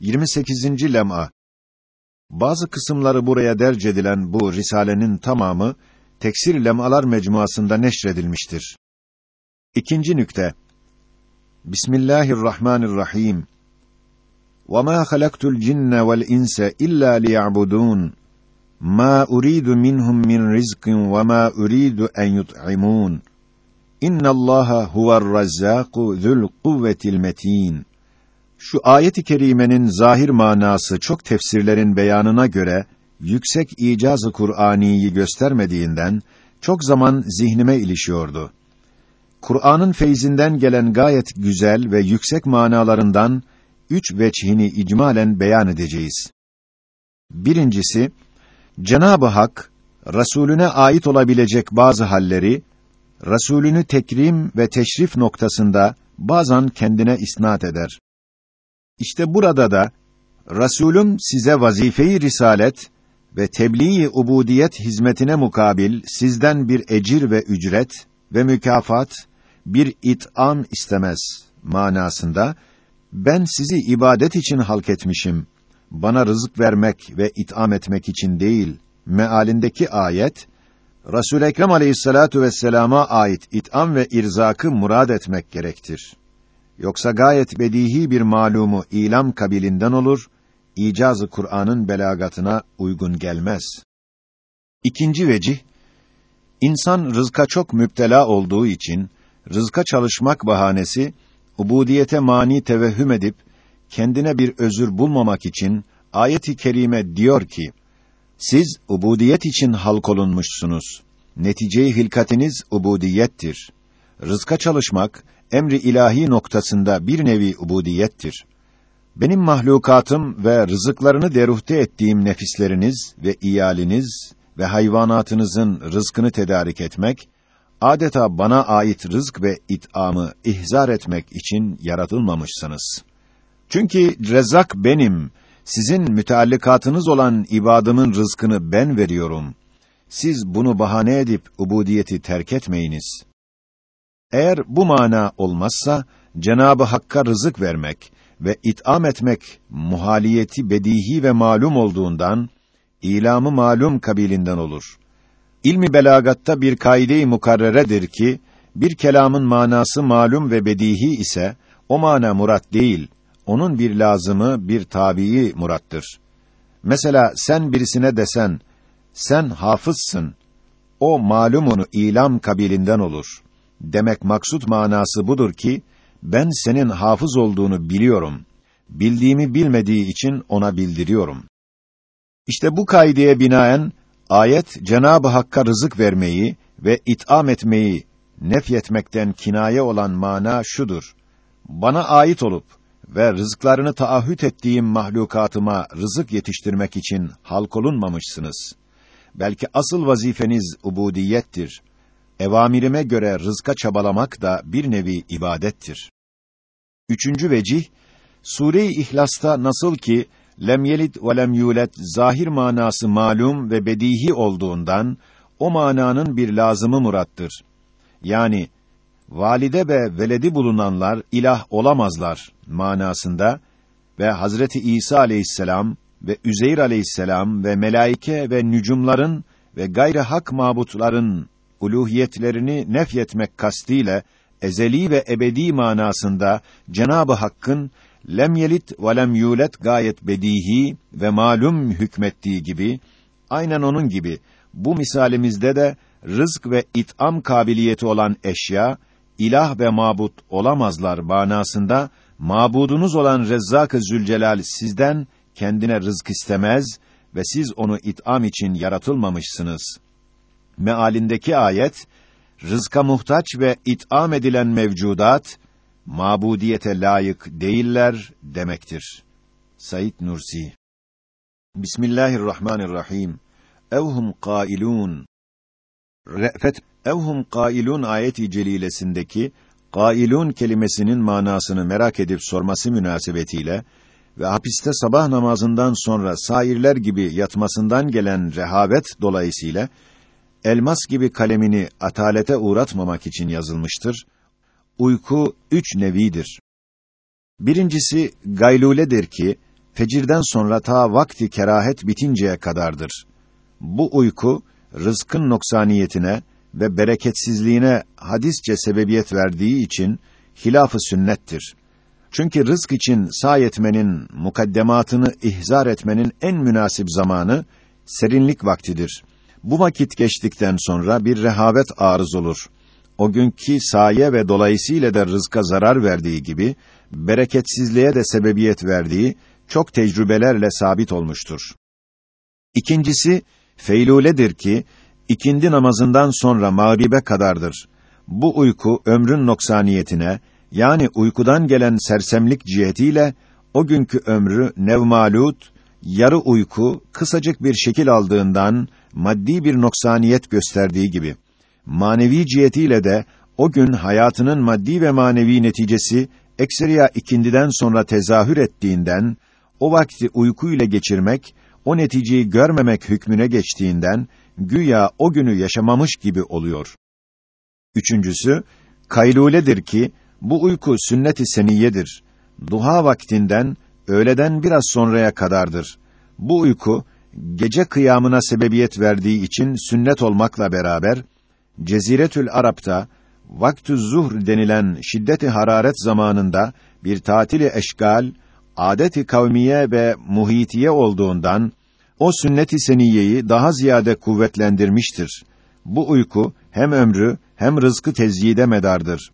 28. lem'a Bazı kısımları buraya derc edilen bu risalenin tamamı Teksir Lemalar mecmuasında neşredilmiştir. İkinci nükte. Bismillahirrahmanirrahim. وَمَا خَلَقْتُ الْجِنَّ وَالْإِنسَ إِلَّا لِيَعْبُدُونَ مَا أُرِيدُ مِنْهُمْ مِنْ رِزْقٍ وَمَا أُرِيدُ أَنْ يُطْعِمُونَ إِنَّ اللّٰهَ هُوَ الرَّزَّاقُ ذُو الْقُوَّةِ الْمَتِينَ Şu ayet-i kerimenin zahir manası çok tefsirlerin beyanına göre yüksek icazı Kur'aniyi göstermediğinden çok zaman zihnime ilişiyordu. Kur'an'ın feyzinden gelen gayet güzel ve yüksek manalarından üç veçhini icmalen beyan edeceğiz. Birincisi, Cenab-ı Hak Resulüne ait olabilecek bazı halleri Resulünü tekrim ve teşrif noktasında bazen kendine isnat eder. İşte burada da Resulüm size vazifeyi risalet ve tebliğ-i ubudiyet hizmetine mukabil sizden bir ecir ve ücret ve mükafat, bir it'am istemez manasında ben sizi ibadet için halk etmişim. Bana rızık vermek ve it'am etmek için değil mealindeki ayet Resul Ekrem Aleyhissalatu vesselam'a ait it'am ve irzakı murad etmek gerektir. Yoksa gayet bedihi bir malumu ilam kabilinden olur, icazı Kur'an'ın belagatına uygun gelmez. İkinci vecih, insan rızka çok müptela olduğu için, rızka çalışmak bahanesi, ubudiyete mani tevehhüm edip, kendine bir özür bulmamak için, ayet-i kerime diyor ki, siz ubudiyet için halk olunmuşsunuz. Netice-i hilkatiniz ubudiyettir. Rızka çalışmak, emri ilahi noktasında bir nevi ubudiyettir. Benim mahlukatım ve rızıklarını deruhte ettiğim nefisleriniz ve iyaliniz ve hayvanatınızın rızkını tedarik etmek, adeta bana ait rızk ve it'amı ihzar etmek için yaratılmamışsınız. Çünkü rezzak benim, sizin müteallikatınız olan ibadımın rızkını ben veriyorum. Siz bunu bahane edip ubudiyeti terk etmeyiniz. Eğer bu mana olmazsa, Cenabı Hakk'a rızık vermek ve it'am etmek muhaliyeti bedihi ve malum olduğundan ilamı malum kabilinden olur. İlmi belagatta bir kaide-i mukarreredir ki bir kelamın manası malum ve bedihi ise o mana murat değil, onun bir lazımı, bir tabii murattır. Mesela sen birisine desen, sen hafızsın, o malumunu ilam kabilinden olur. Demek maksut manası budur ki, ben senin hafız olduğunu biliyorum. Bildiğimi bilmediği için ona bildiriyorum. İşte bu kaideye binaen ayet Cenab-ı Hakk'a rızık vermeyi ve it'am etmeyi nefyetmekten kinaye olan mana şudur. Bana ait olup ve rızıklarını taahhüt ettiğim mahlukatıma rızık yetiştirmek için halk olunmamışsınız. Belki asıl vazifeniz ubudiyettir evamirime göre rızka çabalamak da bir nevi ibadettir. Üçüncü vecih, Sure-i İhlas'ta nasıl ki lem yelid ve lem yulet zahir manası malum ve bedihi olduğundan o mananın bir lazımı murattır. Yani valide ve veledi bulunanlar ilah olamazlar manasında ve Hazreti İsa aleyhisselam ve Üzeyr aleyhisselam ve melaike ve nücumların ve gayri hak mabutların uluhiyetlerini nefyetmek kastiyle ezeli ve ebedi manasında Cenabı Hakk'ın lem yelit ve lem yulet gayet bedihi ve malum hükmettiği gibi aynen onun gibi bu misalimizde de rızk ve it'am kabiliyeti olan eşya ilah ve mabut olamazlar manasında mabudunuz olan Rezzak-ı Zülcelal sizden kendine rızk istemez ve siz onu it'am için yaratılmamışsınız mealindeki ayet rızka muhtaç ve it'am edilen mevcudat mabudiyete layık değiller demektir. Said Nursi Bismillahirrahmanirrahim. Evhum kailun. Re'fet evhum kailun ayeti celilesindeki kailun kelimesinin manasını merak edip sorması münasebetiyle ve hapiste sabah namazından sonra sairler gibi yatmasından gelen rehavet dolayısıyla elmas gibi kalemini atalete uğratmamak için yazılmıştır. Uyku üç nevidir. Birincisi gayluledir ki fecirden sonra ta vakti kerahet bitinceye kadardır. Bu uyku rızkın noksaniyetine ve bereketsizliğine hadisçe sebebiyet verdiği için hilaf-ı sünnettir. Çünkü rızk için sahi etmenin, mukaddematını ihzar etmenin en münasip zamanı serinlik vaktidir. Bu vakit geçtikten sonra bir rehavet arız olur. O günkü saye ve dolayısıyla da rızka zarar verdiği gibi bereketsizliğe de sebebiyet verdiği çok tecrübelerle sabit olmuştur. İkincisi feyluledir ki ikindi namazından sonra mağribe kadardır. Bu uyku ömrün noksaniyetine yani uykudan gelen sersemlik cihetiyle o günkü ömrü nevmalut, yarı uyku, kısacık bir şekil aldığından maddi bir noksaniyet gösterdiği gibi manevi cihetiyle de o gün hayatının maddi ve manevi neticesi ekseriya ikindiden sonra tezahür ettiğinden o vakti uyku ile geçirmek o neticeyi görmemek hükmüne geçtiğinden güya o günü yaşamamış gibi oluyor. Üçüncüsü kayluledir ki bu uyku sünnet-i seniyedir. Duha vaktinden öğleden biraz sonraya kadardır. Bu uyku gece kıyamına sebebiyet verdiği için sünnet olmakla beraber Ceziretül Arap'ta vaktü zuhr denilen şiddeti hararet zamanında bir tatili eşgal, adeti kavmiye ve muhitiye olduğundan o sünnet-i seniyeyi daha ziyade kuvvetlendirmiştir. Bu uyku hem ömrü hem rızkı tezyide medardır.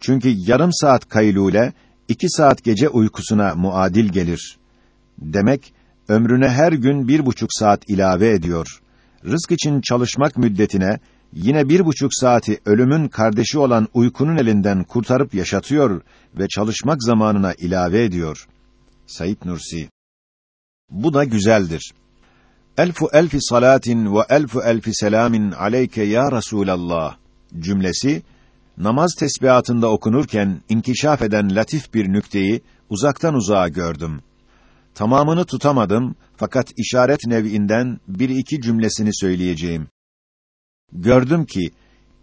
Çünkü yarım saat kaylule iki saat gece uykusuna muadil gelir. Demek ömrüne her gün bir buçuk saat ilave ediyor. Rızk için çalışmak müddetine yine bir buçuk saati ölümün kardeşi olan uykunun elinden kurtarıp yaşatıyor ve çalışmak zamanına ilave ediyor. Said Nursi Bu da güzeldir. Elfu elfi salatin ve elfu elfi selamin aleyke ya Resulallah cümlesi namaz tesbihatında okunurken inkişaf eden latif bir nükteyi uzaktan uzağa gördüm. Tamamını tutamadım fakat işaret nev'inden bir iki cümlesini söyleyeceğim. Gördüm ki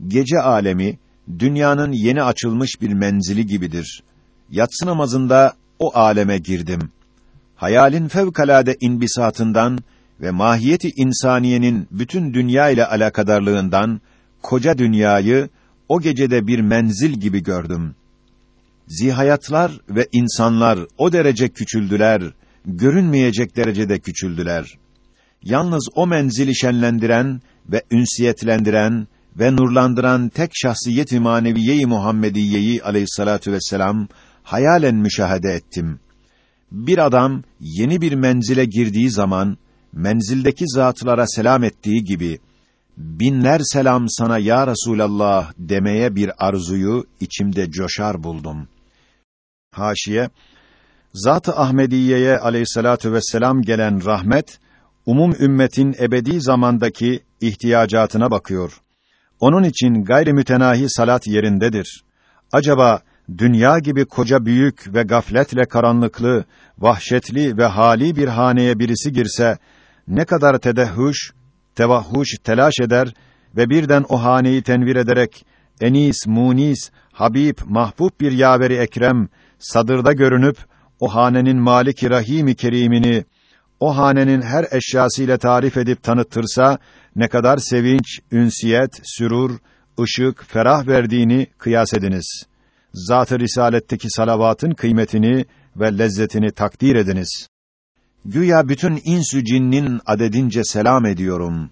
gece alemi dünyanın yeni açılmış bir menzili gibidir. Yatsı namazında o aleme girdim. Hayalin fevkalade inbisatından ve mahiyeti insaniyenin bütün dünya ile alakadarlığından koca dünyayı o gecede bir menzil gibi gördüm. Zihayatlar ve insanlar o derece küçüldüler, görünmeyecek derecede küçüldüler. Yalnız o menzili şenlendiren ve ünsiyetlendiren ve nurlandıran tek şahsiyet-i maneviye-i Muhammediyeyi aleyhissalatu vesselam hayalen müşahede ettim. Bir adam yeni bir menzile girdiği zaman menzildeki zatlara selam ettiği gibi binler selam sana ya Resulallah demeye bir arzuyu içimde coşar buldum. Haşiye Zat-ı Ahmediye'ye aleyhissalatu vesselam gelen rahmet umum ümmetin ebedi zamandaki ihtiyacatına bakıyor. Onun için gayri mütenahi salat yerindedir. Acaba dünya gibi koca büyük ve gafletle karanlıklı, vahşetli ve hali bir haneye birisi girse ne kadar tedehhüş, tevahhuş telaş eder ve birden o haneyi tenvir ederek enis, munis, habib, mahbub bir yaveri ekrem sadırda görünüp o hanenin maliki rahimi kerimini o hanenin her eşyasıyla tarif edip tanıttırsa ne kadar sevinç, ünsiyet, sürur, ışık, ferah verdiğini kıyas ediniz. Zat-ı risaletteki salavatın kıymetini ve lezzetini takdir ediniz. Güya bütün insü cinnin adedince selam ediyorum.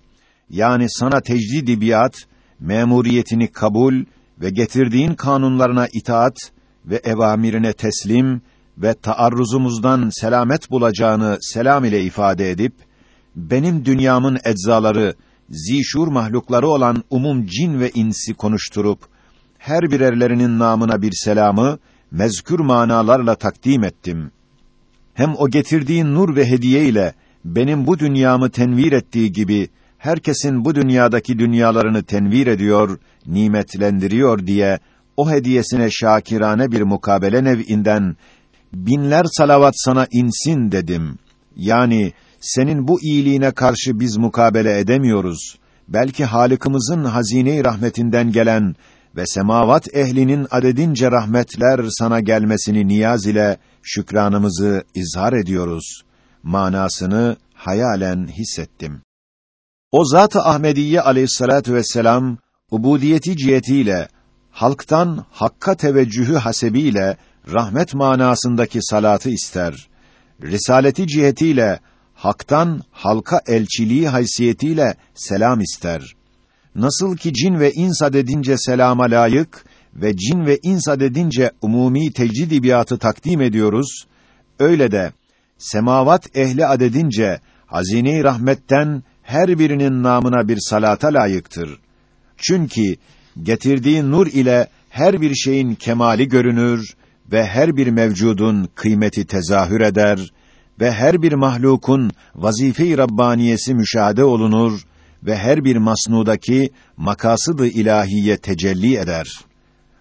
Yani sana tecdid biat, memuriyetini kabul ve getirdiğin kanunlarına itaat ve evamirine teslim ve taarruzumuzdan selamet bulacağını selam ile ifade edip benim dünyamın eczaları zişur mahlukları olan umum cin ve insi konuşturup her birerlerinin namına bir selamı mezkür manalarla takdim ettim. Hem o getirdiğin nur ve hediye ile benim bu dünyamı tenvir ettiği gibi herkesin bu dünyadaki dünyalarını tenvir ediyor, nimetlendiriyor diye o hediyesine şakirane bir mukabele nev'inden binler salavat sana insin dedim. Yani senin bu iyiliğine karşı biz mukabele edemiyoruz. Belki Halık'ımızın hazine-i rahmetinden gelen ve semavat ehlinin adedince rahmetler sana gelmesini niyaz ile şükranımızı izhar ediyoruz. Manasını hayalen hissettim. O Zat-ı Ahmediye aleyhissalatu vesselam ubudiyeti cihetiyle halktan hakka teveccühü hasebiyle rahmet manasındaki salatı ister. Risaleti cihetiyle haktan halka elçiliği haysiyetiyle selam ister. Nasıl ki cin ve ins adedince selama layık ve cin ve ins adedince umumi tecrid takdim ediyoruz, öyle de semavat ehli adedince hazine-i rahmetten her birinin namına bir salata layıktır. Çünkü getirdiği nur ile her bir şeyin kemali görünür ve her bir mevcudun kıymeti tezahür eder ve her bir mahlukun vazife-i rabbaniyesi müşahede olunur ve her bir masnudaki makasıdı ilahiye tecelli eder.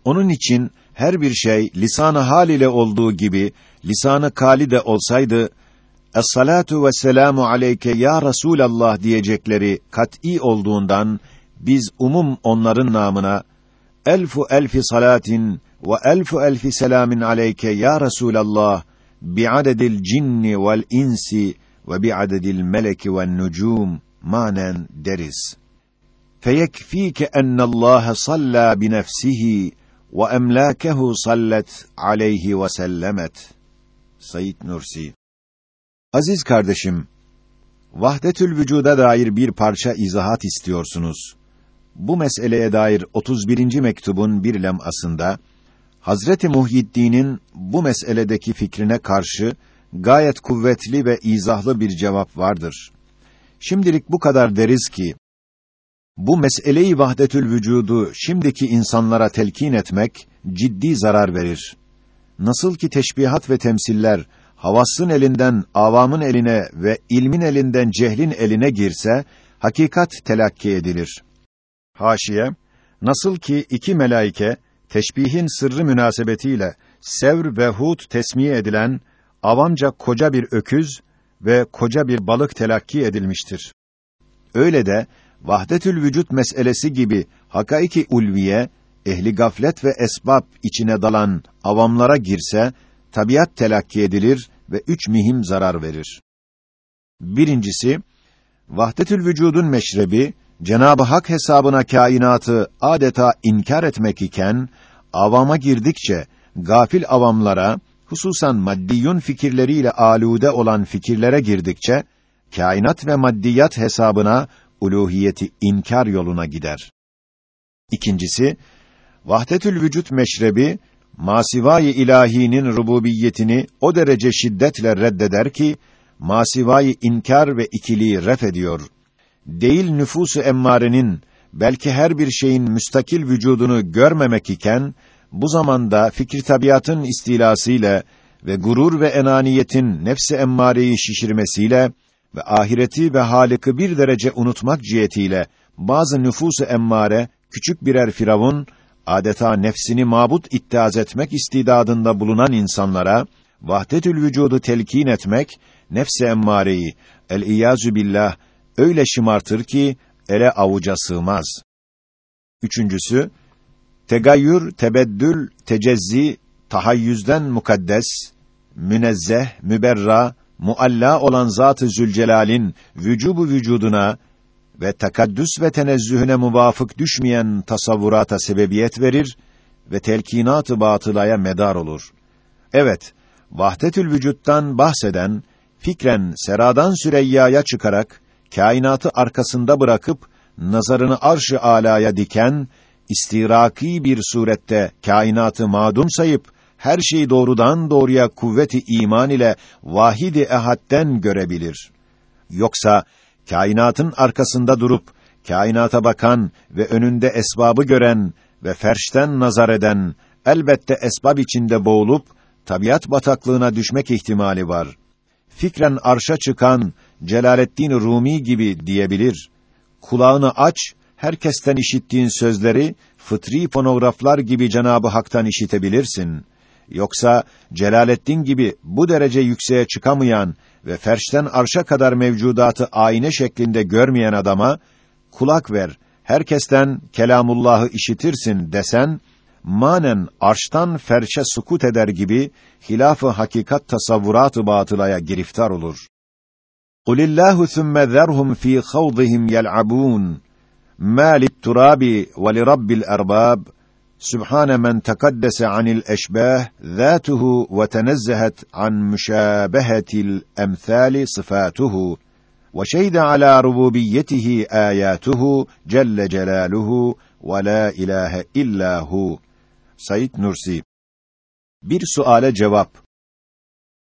Onun için her bir şey lisanı hal ile olduğu gibi lisanı kali de olsaydı Es-salatu ve selamu aleyke ya Resulallah diyecekleri kat'î olduğundan biz umum onların namına elfu elfi salatin ve elfu elfi selamin aleyke ya Resulallah bi'adedil cinni vel insi ve bi'adedil meleki ven nucum manen deriz. Feyekfike ennallâhe sallâ binefsihi ve emlâkehu sallet aleyhi ve sellemet. Said Nursi Aziz kardeşim, vahdetül vücuda dair bir parça izahat istiyorsunuz. Bu meseleye dair 31. mektubun bir lemasında Hazreti Muhyiddin'in bu meseledeki fikrine karşı gayet kuvvetli ve izahlı bir cevap vardır. Şimdilik bu kadar deriz ki bu meseleyi vahdetül vücudu şimdiki insanlara telkin etmek ciddi zarar verir. Nasıl ki teşbihat ve temsiller havassın elinden avamın eline ve ilmin elinden cehlin eline girse hakikat telakki edilir. Haşiye nasıl ki iki melaike teşbihin sırrı münasebetiyle Sevr ve Hud tesmiye edilen avamca koca bir öküz ve koca bir balık telakki edilmiştir. Öyle de vahdetül vücut meselesi gibi hakaiki ulviye ehli gaflet ve esbab içine dalan avamlara girse tabiat telakki edilir ve üç mühim zarar verir. Birincisi, vahdetül vücudun meşrebi, Cenab-ı Hak hesabına kainatı adeta inkar etmek iken, avama girdikçe, gafil avamlara, hususan maddiyun fikirleriyle alude olan fikirlere girdikçe, kainat ve maddiyat hesabına uluhiyeti inkar yoluna gider. İkincisi, vahdetül vücut meşrebi, masivayı ilahinin rububiyetini o derece şiddetle reddeder ki masivayı inkar ve ikiliği ref ediyor. Değil nüfusu emmarenin belki her bir şeyin müstakil vücudunu görmemek iken bu zamanda fikir tabiatın istilasıyla ve gurur ve enaniyetin nefsi emmareyi şişirmesiyle ve ahireti ve halikı bir derece unutmak cihetiyle bazı nüfusu emmare küçük birer firavun adeta nefsini mabut iddiaz etmek istidadında bulunan insanlara vahdetül vücudu telkin etmek nefse emmareyi el iyazu billah öyle şımartır ki ele avuca sığmaz. Üçüncüsü tegayyür, tebeddül, tecezzi tahayyüzden mukaddes, münezzeh, müberra, mualla olan Zat-ı Zülcelal'in vücubu vücuduna ve takaddüs ve tenezzühüne muvafık düşmeyen tasavvurata sebebiyet verir ve telkinat-ı batılaya medar olur. Evet, vahdetül vücuttan bahseden fikren seradan süreyyaya çıkarak kainatı arkasında bırakıp nazarını arş-ı alaya diken istiraki bir surette kainatı madum sayıp her şeyi doğrudan doğruya kuvveti iman ile vahidi ehadden görebilir. Yoksa kainatın arkasında durup kainata bakan ve önünde esbabı gören ve ferşten nazar eden elbette esbab içinde boğulup tabiat bataklığına düşmek ihtimali var. Fikren arşa çıkan Celaleddin Rumi gibi diyebilir. Kulağını aç, herkesten işittiğin sözleri fıtri fonograflar gibi Cenabı Hak'tan işitebilirsin. Yoksa Celaleddin gibi bu derece yükseğe çıkamayan ve ferşten arşa kadar mevcudatı ayine şeklinde görmeyen adama kulak ver, herkesten kelamullahı işitirsin desen, manen arştan ferşe sukut eder gibi hilaf-ı hakikat tasavvurat-ı batılaya giriftar olur. قل الله ثم ذرهم في خوضهم يلعبون ما للتراب ولرب الأرباب سبحان من تقدس عن الأشباه ذاته وتنزهت عن مشابهة الأمثال صفاته وشيد على ربوبيته آياته جل جلاله ولا إله إلا هو سيد نرسي. Bir suale cevap.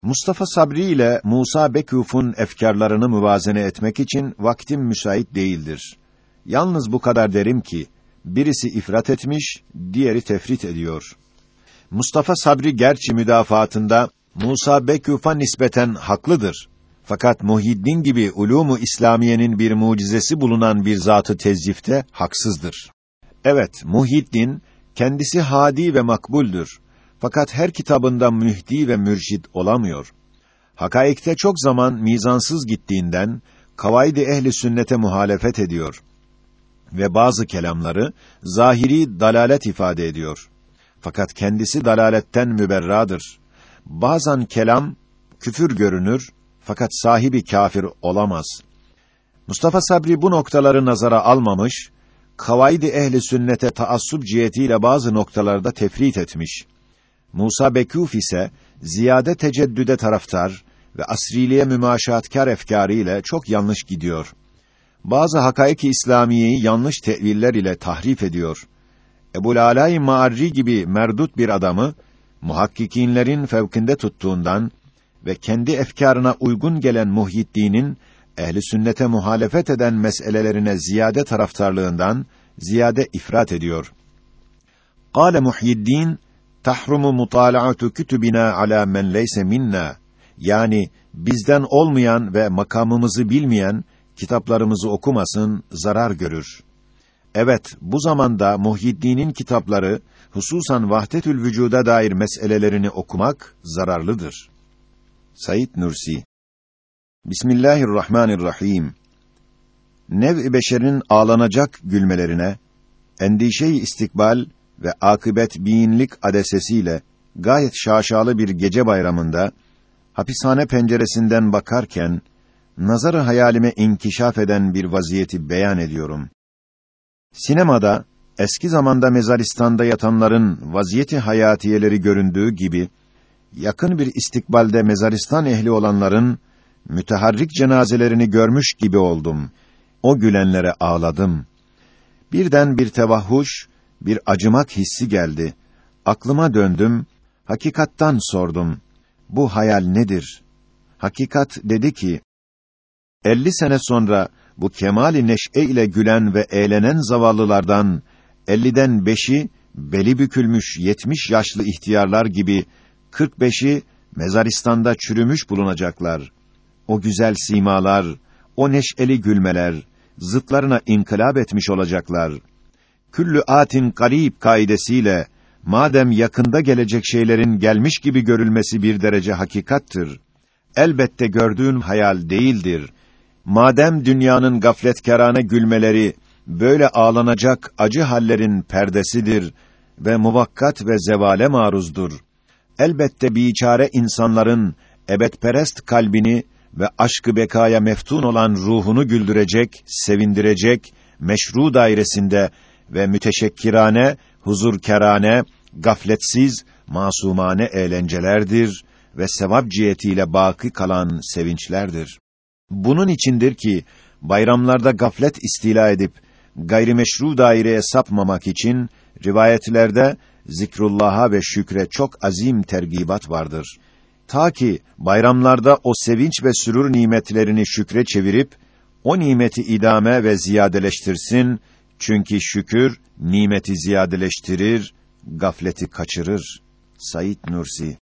Mustafa Sabri ile Musa Bekuf'un efkarlarını müvazene etmek için vaktim müsait değildir. Yalnız bu kadar derim ki, birisi ifrat etmiş, diğeri tefrit ediyor. Mustafa Sabri gerçi müdafaatında Musa Bekuf'a nispeten haklıdır. Fakat Muhiddin gibi ulumu İslamiyenin bir mucizesi bulunan bir zatı tezyifte haksızdır. Evet, Muhiddin kendisi hadi ve makbuldür. Fakat her kitabında mühdi ve mürşid olamıyor. Hakaikte çok zaman mizansız gittiğinden kavaidi ehli sünnete muhalefet ediyor ve bazı kelamları zahiri dalalet ifade ediyor. Fakat kendisi dalaletten müberradır. Bazen kelam küfür görünür fakat sahibi kafir olamaz. Mustafa Sabri bu noktaları nazara almamış, kavaidi ehli sünnete taassup cihetiyle bazı noktalarda tefrit etmiş. Musa Bekuf ise ziyade teceddüde taraftar ve asriliğe mümaşatkar efkârı ile çok yanlış gidiyor. Bazı hakaiki İslamiyeyi yanlış teviller ile tahrif ediyor. Ebu Alâ-i Ma'arri gibi merdut bir adamı muhakkikinlerin fevkinde tuttuğundan ve kendi efkarına uygun gelen Muhyiddin'in ehli sünnete muhalefet eden meselelerine ziyade taraftarlığından ziyade ifrat ediyor. Kâle Muhyiddin tahrumu mutala'atu kütübina ala men leyse minna yani bizden olmayan ve makamımızı bilmeyen kitaplarımızı okumasın zarar görür. Evet, bu zamanda Muhyiddin'in kitapları hususan vahdetül vücuda dair meselelerini okumak zararlıdır. Said Nursi Bismillahirrahmanirrahim Nev-i beşerin ağlanacak gülmelerine, endişe-i istikbal ve akıbet biyinlik adesesiyle gayet şaşalı bir gece bayramında hapishane penceresinden bakarken nazarı hayalime inkişaf eden bir vaziyeti beyan ediyorum. Sinemada eski zamanda mezaristanda yatanların vaziyeti hayatiyeleri göründüğü gibi yakın bir istikbalde mezaristan ehli olanların müteharrik cenazelerini görmüş gibi oldum. O gülenlere ağladım. Birden bir tevahhuş, bir acımak hissi geldi. Aklıma döndüm, hakikattan sordum. Bu hayal nedir? Hakikat dedi ki, elli sene sonra bu kemali neş'e ile gülen ve eğlenen zavallılardan, elliden beşi, beli bükülmüş yetmiş yaşlı ihtiyarlar gibi, kırk beşi, mezaristanda çürümüş bulunacaklar. O güzel simalar, o neşeli gülmeler, zıtlarına inkılap etmiş olacaklar. Küllü atin garib kaidesiyle, madem yakında gelecek şeylerin gelmiş gibi görülmesi bir derece hakikattır, elbette gördüğün hayal değildir. Madem dünyanın gafletkarane gülmeleri, böyle ağlanacak acı hallerin perdesidir ve muvakkat ve zevale maruzdur. Elbette biçare insanların ebedperest kalbini ve aşkı bekaya meftun olan ruhunu güldürecek, sevindirecek, meşru dairesinde ve müteşekkirane, huzurkerane, gafletsiz, masumane eğlencelerdir ve sevap cihetiyle baki kalan sevinçlerdir. Bunun içindir ki, bayramlarda gaflet istila edip, gayrimeşru daireye sapmamak için, rivayetlerde, zikrullah'a ve şükre çok azim tergibat vardır. Ta ki bayramlarda o sevinç ve sürur nimetlerini şükre çevirip o nimeti idame ve ziyadeleştirsin. Çünkü şükür nimeti ziyadeleştirir, gafleti kaçırır. Said Nursi